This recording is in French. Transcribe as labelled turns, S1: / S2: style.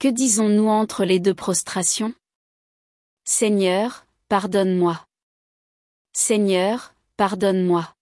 S1: Que disons-nous entre les deux prostrations? Seigneur, pardonne-moi. Seigneur, pardonne-moi.